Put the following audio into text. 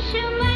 Shimmer.